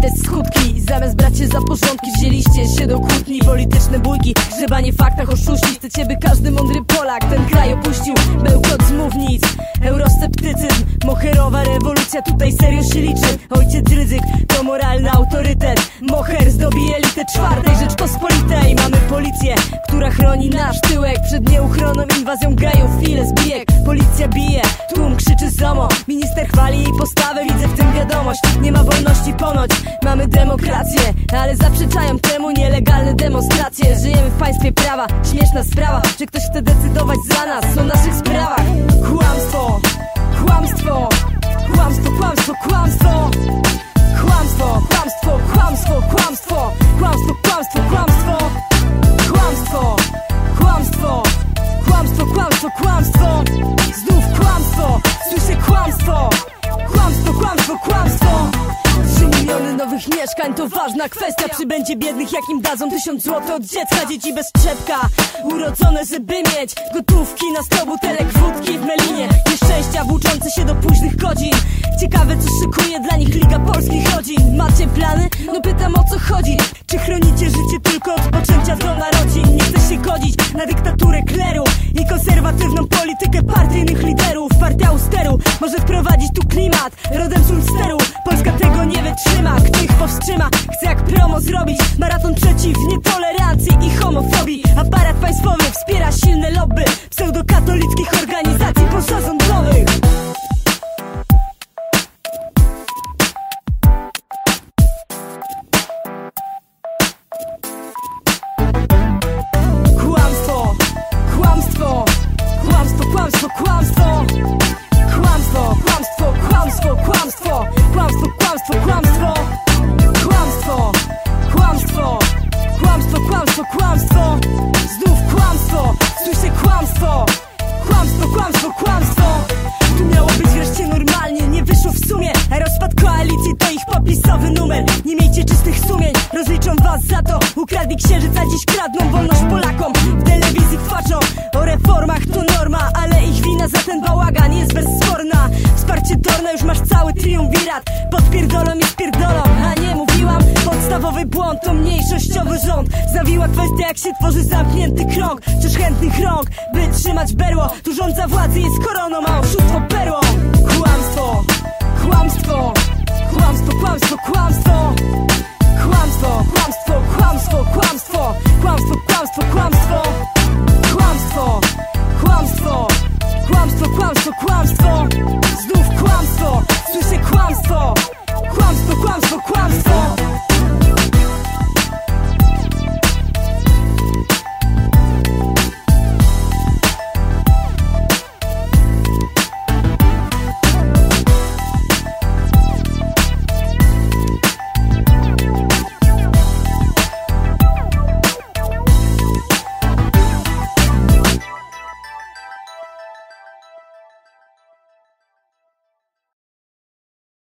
bez skutki. Zamiast brać się za porządki wzięliście się do kłótni. Polityczne bójki, grzebanie faktach oszuści. Chcecie by każdy mądry Polak ten kraj opuścił. Bełkot z mównic, eurosceptycyzm. Moherowa rewolucja, tutaj serio się liczy. Ojciec ryzyk to moralny autorytet. Moher zdobi elitę czwartej Rzeczpospolitej. Mamy policję, która chroni nasz tyłek. Przed nieuchronną inwazją gajów file zbijek. Policja bije, tłum krzyczy zomo Minister chwali jej postawę, widzę w tym wiadomość. Nie ma wolności ponoć, mamy demokrację Ale zaprzeczają temu nielegalne demonstracje. Żyjemy w państwie prawa, śmieszna sprawa. Czy ktoś chce decydować za nas o naszych sprawach? Nowych mieszkań to ważna kwestia. Przybędzie biednych jak im dadzą tysiąc złotych od dziecka. Dzieci bez czepka, urodzone żeby mieć. Gotówki na sto butelek w Melinie. Nieszczęścia włóczące się do późnych godzin. Ciekawe co szykuje dla nich Liga Polskich Rodzin. Macie plany? No pytam o co chodzi? Czy chronicie życie tylko od poczęcia do narodzin? Nie chcę się godzić na dyktaturę kleru I konserwatywną politykę partyjnych liderów. Partia usteru może wprowadzić tu klimat. Rodem z Ulsteru nie wytrzyma Kto ich powstrzyma? Chce jak promo zrobić Maraton przeciw nietolerancji i homofobii Aparat państwowy wspiera silne lobby Pseudokatolickich organizacji pozarządowych popisowy numer Nie miejcie czystych sumień, rozliczą was za to Ukradli księżyc, a dziś kradną wolność Polakom. W telewizji kwaczą o reformach to norma Ale ich wina za ten bałagan jest bezsporna. Wsparcie Torna już masz cały triumvirat. Podpierdolą i spierdolą, a nie mówiłam. Podstawowy błąd to mniejszościowy rząd. Zawiła kwestia jak się tworzy zamknięty krąg. Czyż chętnych rąk, by trzymać berło? Tu rządza władzy jest koroną, a